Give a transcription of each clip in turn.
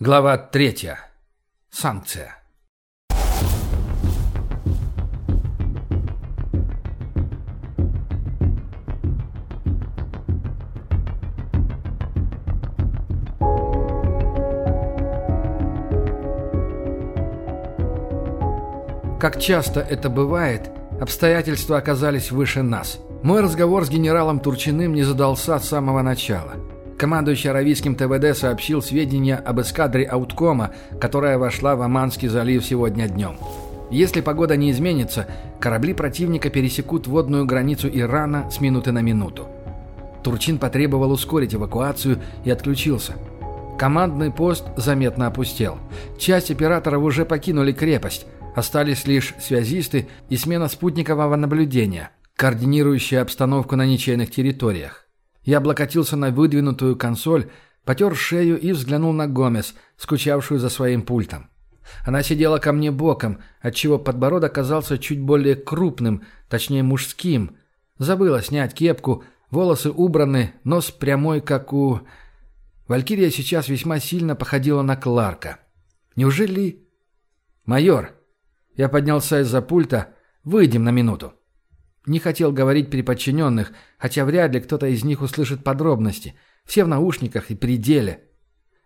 Глава третья. Санкция. Как часто это бывает, обстоятельства оказались выше нас. Мой разговор с генералом Турчиным не задался с самого начала – Командующий Аравийским ТВД сообщил сведения об эскадре Ауткома, которая вошла в Оманский залив сегодня днем. Если погода не изменится, корабли противника пересекут водную границу Ирана с минуты на минуту. Турчин потребовал ускорить эвакуацию и отключился. Командный пост заметно опустел. Часть операторов уже покинули крепость. Остались лишь связисты и смена спутникового наблюдения, координирующая обстановку на ничейных территориях. Я облокотился на выдвинутую консоль, потер шею и взглянул на Гомес, скучавшую за своим пультом. Она сидела ко мне боком, отчего подбородок казался чуть более крупным, точнее мужским. Забыла снять кепку, волосы убраны, нос прямой, как у... Валькирия сейчас весьма сильно походила на Кларка. Неужели... «Майор!» Я поднялся из-за пульта. «Выйдем на минуту». Не хотел говорить при подчиненных, хотя вряд ли кто-то из них услышит подробности. Все в наушниках и пределе.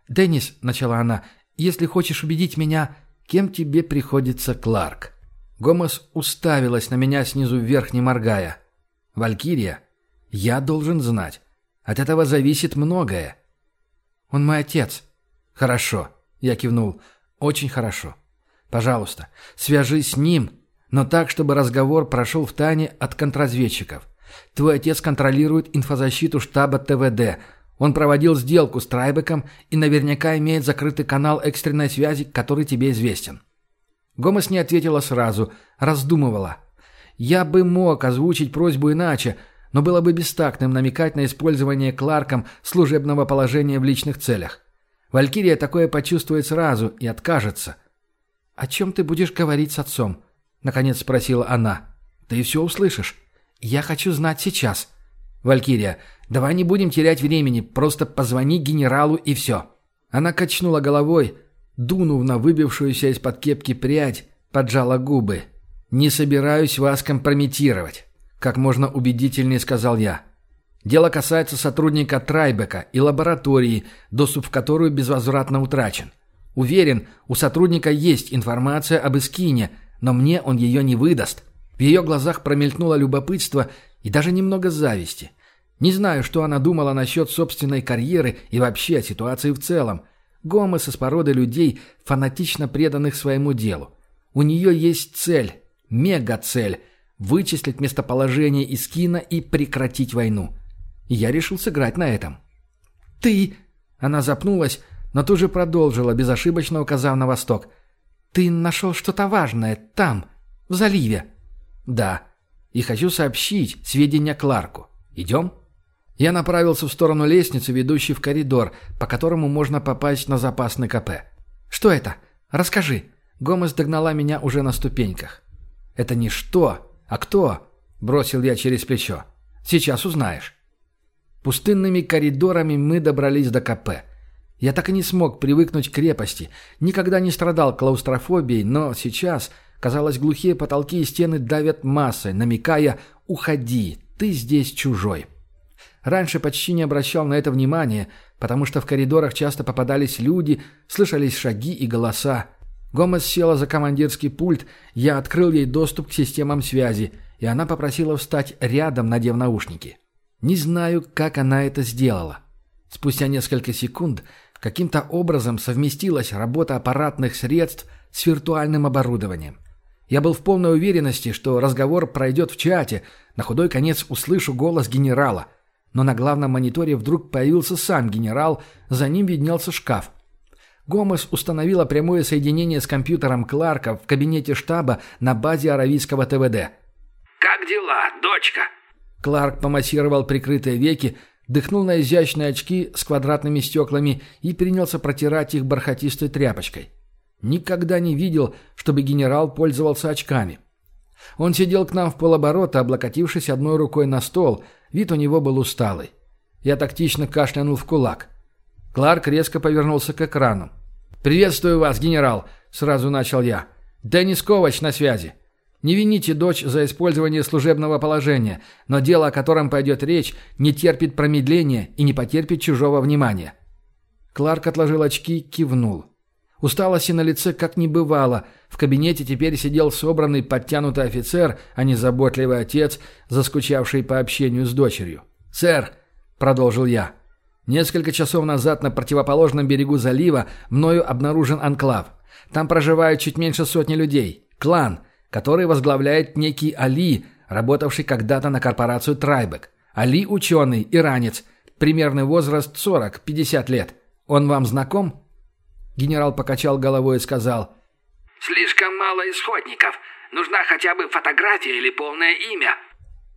«Деннис», — начала она, — «если хочешь убедить меня, кем тебе приходится Кларк?» Гомес уставилась на меня снизу вверх, не моргая. «Валькирия, я должен знать. От этого зависит многое». «Он мой отец». «Хорошо», — я кивнул. «Очень хорошо. Пожалуйста, свяжись с ним но так, чтобы разговор прошел в тайне от контрразведчиков. Твой отец контролирует инфозащиту штаба ТВД. Он проводил сделку с Трайбеком и наверняка имеет закрытый канал экстренной связи, который тебе известен». Гомес не ответила сразу, раздумывала. «Я бы мог озвучить просьбу иначе, но было бы бестактным намекать на использование Кларком служебного положения в личных целях. Валькирия такое почувствует сразу и откажется. «О чем ты будешь говорить с отцом?» — наконец спросила она. «Ты все услышишь. Я хочу знать сейчас». «Валькирия, давай не будем терять времени, просто позвони генералу и все». Она качнула головой, дунув на выбившуюся из-под кепки прядь, поджала губы. «Не собираюсь вас компрометировать», — как можно убедительнее сказал я. «Дело касается сотрудника Трайбека и лаборатории, доступ в которую безвозвратно утрачен. Уверен, у сотрудника есть информация об Искине, но мне он ее не выдаст. В ее глазах промелькнуло любопытство и даже немного зависти. Не знаю, что она думала насчет собственной карьеры и вообще о ситуации в целом. Гомес из породы людей, фанатично преданных своему делу. У нее есть цель, мега-цель – вычислить местоположение Искина и прекратить войну. И я решил сыграть на этом. «Ты...» – она запнулась, но тут же продолжила, безошибочно указав на восток – «Ты нашел что-то важное там, в заливе?» «Да. И хочу сообщить сведения Кларку. Идем?» Я направился в сторону лестницы, ведущей в коридор, по которому можно попасть на запасный КП. «Что это? Расскажи». Гомес догнала меня уже на ступеньках. «Это не что, а кто?» – бросил я через плечо. «Сейчас узнаешь». Пустынными коридорами мы добрались до КП – я так и не смог привыкнуть к крепости, никогда не страдал клаустрофобией, но сейчас, казалось, глухие потолки и стены давят массой, намекая «Уходи, ты здесь чужой». Раньше почти не обращал на это внимания, потому что в коридорах часто попадались люди, слышались шаги и голоса. Гомес села за командирский пульт, я открыл ей доступ к системам связи, и она попросила встать рядом, надев наушники. Не знаю, как она это сделала. Спустя несколько секунд каким-то образом совместилась работа аппаратных средств с виртуальным оборудованием. Я был в полной уверенности, что разговор пройдет в чате, на худой конец услышу голос генерала. Но на главном мониторе вдруг появился сам генерал, за ним виднелся шкаф. Гомес установила прямое соединение с компьютером Кларка в кабинете штаба на базе Аравийского ТВД. «Как дела, дочка?» Кларк помассировал прикрытые веки, дыхнул на изящные очки с квадратными стеклами и принялся протирать их бархатистой тряпочкой. Никогда не видел, чтобы генерал пользовался очками. Он сидел к нам в полоборота, облокотившись одной рукой на стол, вид у него был усталый. Я тактично кашлянул в кулак. Кларк резко повернулся к экрану. «Приветствую вас, генерал», — сразу начал я. «Деннис Ковач на связи. Не вините дочь за использование служебного положения, но дело, о котором пойдет речь, не терпит промедления и не потерпит чужого внимания». Кларк отложил очки, кивнул. Усталости на лице как не бывало. В кабинете теперь сидел собранный, подтянутый офицер, а не заботливый отец, заскучавший по общению с дочерью. «Сэр», — продолжил я, — «несколько часов назад на противоположном берегу залива мною обнаружен анклав. Там проживают чуть меньше сотни людей. Клан, который возглавляет некий Али, работавший когда-то на корпорацию Трайбек. Али – ученый, иранец, примерный возраст 40-50 лет. Он вам знаком?» Генерал покачал головой и сказал. «Слишком мало исходников. Нужна хотя бы фотография или полное имя».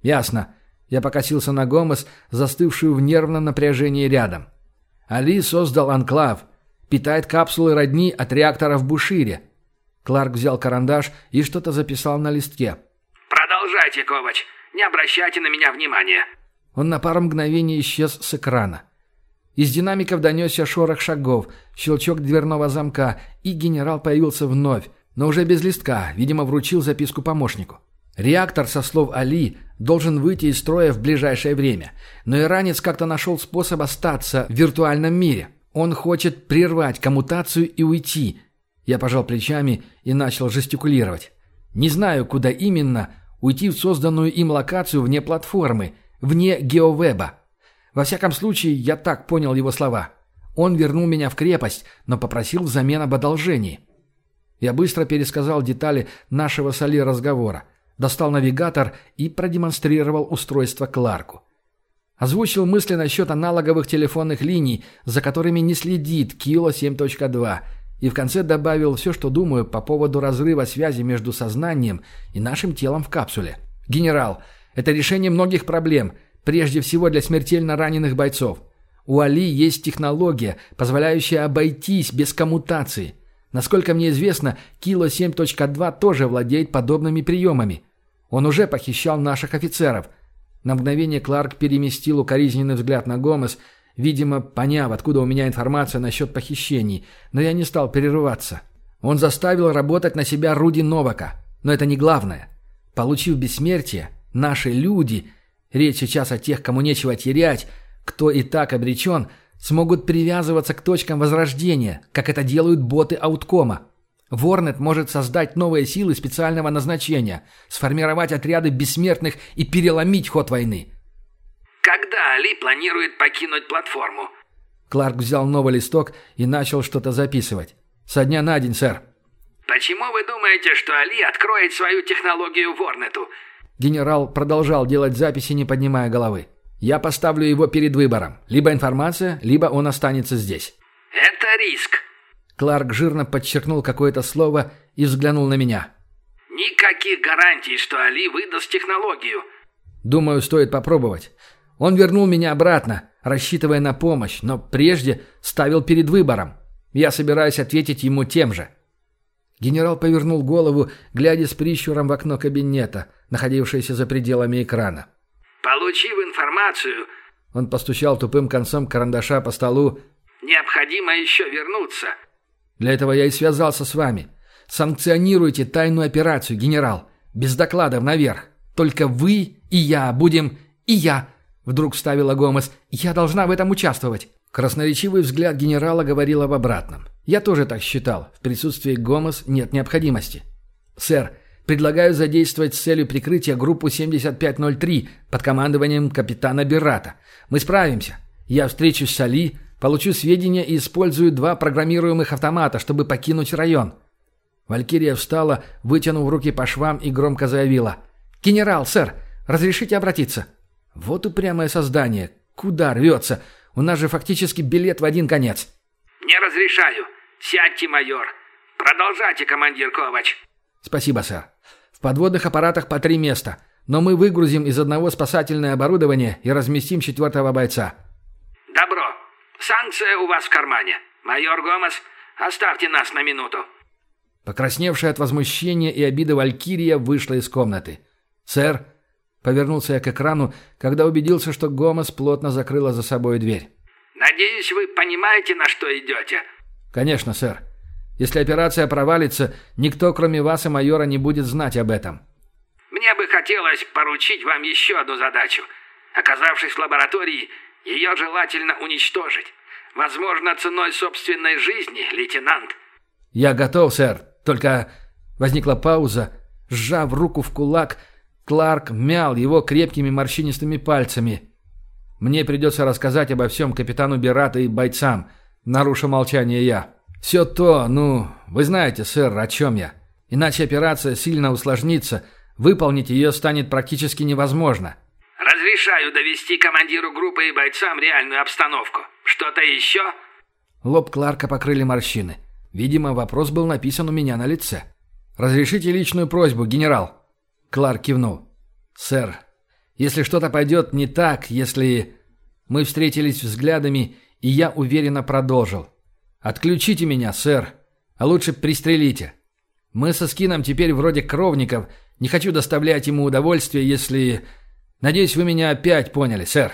«Ясно». Я покосился на Гомес, застывшую в нервном напряжении рядом. Али создал анклав. Питает капсулы родни от реактора в Бушире. Кларк взял карандаш и что-то записал на листке. «Продолжайте, Ковач. Не обращайте на меня внимания». Он на пару мгновений исчез с экрана. Из динамиков донесся шорох шагов, щелчок дверного замка, и генерал появился вновь, но уже без листка, видимо, вручил записку помощнику. Реактор, со слов Али, должен выйти из строя в ближайшее время, но иранец как-то нашел способ остаться в виртуальном мире. Он хочет прервать коммутацию и уйти. Я пожал плечами и начал жестикулировать. Не знаю, куда именно, уйти в созданную им локацию вне платформы, вне геовеба. Во всяком случае, я так понял его слова. Он вернул меня в крепость, но попросил взамен об одолжении. Я быстро пересказал детали нашего с Али разговора, достал навигатор и продемонстрировал устройство Кларку. Озвучил мысли насчет аналоговых телефонных линий, за которыми не следит Кило 7.2, и в конце добавил все, что думаю по поводу разрыва связи между сознанием и нашим телом в капсуле. «Генерал, это решение многих проблем – Прежде всего для смертельно раненых бойцов. У Али есть технология, позволяющая обойтись без коммутации. Насколько мне известно, Кило 7.2 тоже владеет подобными приемами. Он уже похищал наших офицеров. На мгновение Кларк переместил укоризненный взгляд на Гомес, видимо, поняв, откуда у меня информация насчет похищений, но я не стал перерываться. Он заставил работать на себя Руди Новака. Но это не главное. Получив бессмертие, наши люди Речь сейчас о тех, кому нечего терять, кто и так обречен, смогут привязываться к точкам возрождения, как это делают боты ауткома. Ворнет может создать новые силы специального назначения, сформировать отряды бессмертных и переломить ход войны. «Когда Али планирует покинуть платформу?» Кларк взял новый листок и начал что-то записывать. «Со дня на день, сэр». «Почему вы думаете, что Али откроет свою технологию Ворнету? Генерал продолжал делать записи, не поднимая головы. «Я поставлю его перед выбором. Либо информация, либо он останется здесь». «Это риск». Кларк жирно подчеркнул какое-то слово и взглянул на меня. «Никаких гарантий, что Али выдаст технологию». «Думаю, стоит попробовать. Он вернул меня обратно, рассчитывая на помощь, но прежде ставил перед выбором. Я собираюсь ответить ему тем же». Генерал повернул голову, глядя с прищуром в окно кабинета, находившееся за пределами экрана. «Получив информацию...» Он постучал тупым концом карандаша по столу. «Необходимо еще вернуться». «Для этого я и связался с вами. Санкционируйте тайную операцию, генерал. Без докладов наверх. Только вы и я будем... И я...» Вдруг вставила Гомес. «Я должна в этом участвовать». Красноречивый взгляд генерала говорил об обратном. Я тоже так считал. В присутствии Гомес нет необходимости. «Сэр, предлагаю задействовать с целью прикрытия группу 7503 под командованием капитана Беррата. Мы справимся. Я встречусь с Али, получу сведения и использую два программируемых автомата, чтобы покинуть район». Валькирия встала, вытянув руки по швам и громко заявила. «Генерал, сэр, разрешите обратиться?» «Вот упрямое создание. Куда рвется? У нас же фактически билет в один конец». «Не разрешаю. «Сядьте, майор! Продолжайте, командир Ковач!» «Спасибо, сэр. В подводных аппаратах по три места, но мы выгрузим из одного спасательное оборудование и разместим четвертого бойца». «Добро. Санкция у вас в кармане. Майор Гомес, оставьте нас на минуту». Покрасневшая от возмущения и обиды Валькирия вышла из комнаты. «Сэр», — повернулся я к экрану, когда убедился, что Гомес плотно закрыла за собой дверь. «Надеюсь, вы понимаете, на что идете?» «Конечно, сэр. Если операция провалится, никто, кроме вас и майора, не будет знать об этом». «Мне бы хотелось поручить вам еще одну задачу. Оказавшись в лаборатории, ее желательно уничтожить. Возможно, ценой собственной жизни, лейтенант». «Я готов, сэр. Только...» Возникла пауза. Сжав руку в кулак, Кларк мял его крепкими морщинистыми пальцами. «Мне придется рассказать обо всем капитану Берата и бойцам», — нарушил молчание я. «Все то, ну, вы знаете, сэр, о чем я. Иначе операция сильно усложнится, выполнить ее станет практически невозможно». «Разрешаю довести командиру группы и бойцам реальную обстановку. Что-то еще?» Лоб Кларка покрыли морщины. Видимо, вопрос был написан у меня на лице. «Разрешите личную просьбу, генерал?» Кларк кивнул. «Сэр, если что-то пойдет не так, если...» Мы встретились взглядами, и я уверенно продолжил. «Отключите меня, сэр, а лучше пристрелите. Мы со Скином теперь вроде кровников, не хочу доставлять ему удовольствие, если... Надеюсь, вы меня опять поняли, сэр».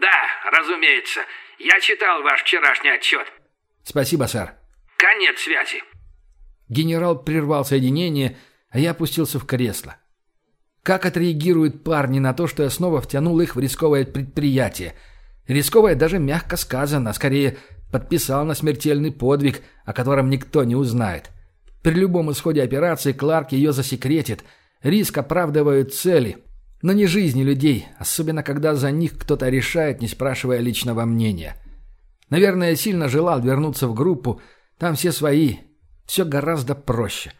«Да, разумеется. Я читал ваш вчерашний отчет». «Спасибо, сэр». «Конец связи». Генерал прервал соединение, а я опустился в кресло. Как отреагируют парни на то, что я снова втянул их в рисковое предприятие? Рисковое даже мягко сказано, скорее подписал на смертельный подвиг, о котором никто не узнает. При любом исходе операции Кларк ее засекретит. Риск оправдывает цели, но не жизни людей, особенно когда за них кто-то решает, не спрашивая личного мнения. Наверное, сильно желал вернуться в группу, там все свои, все гораздо проще.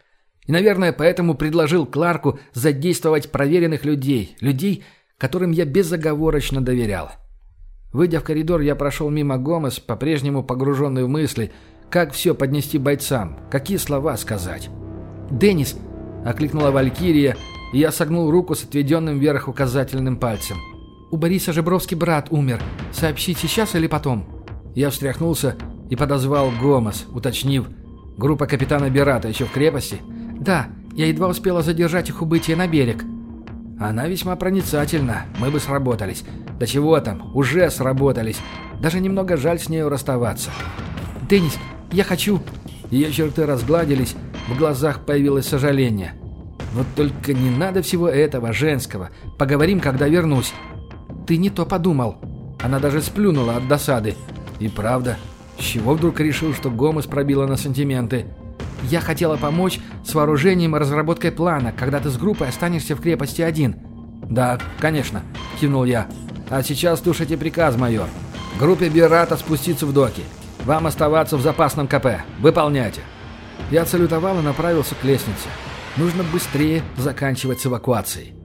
И, наверное, поэтому предложил Кларку задействовать проверенных людей, людей, которым я безоговорочно доверял. Выйдя в коридор, я прошел мимо Гомес, по-прежнему погруженный в мысли, как все поднести бойцам, какие слова сказать. «Деннис!» — окликнула Валькирия, и я согнул руку с отведенным вверх указательным пальцем. «У Бориса Жебровский брат умер. Сообщить сейчас или потом?» Я встряхнулся и подозвал Гомес, уточнив. «Группа капитана Берата еще в крепости?» «Да, я едва успела задержать их убытие на берег». «Она весьма проницательна. Мы бы сработались. Да чего там, уже сработались. Даже немного жаль с нею расставаться. «Деннис, я хочу...» Ее черты разгладились, в глазах появилось сожаление. «Вот только не надо всего этого, женского. Поговорим, когда вернусь». «Ты не то подумал». Она даже сплюнула от досады. «И правда, с чего вдруг решил, что Гомес пробила на сантименты?» «Я хотела помочь с вооружением и разработкой плана, когда ты с группой останешься в крепости один». «Да, конечно», — кивнул я. А сейчас слушайте приказ, майор. Группе Бирата спуститься в доки. Вам оставаться в запасном КП. Выполняйте. Я салютовал и направился к лестнице. Нужно быстрее заканчивать с эвакуацией.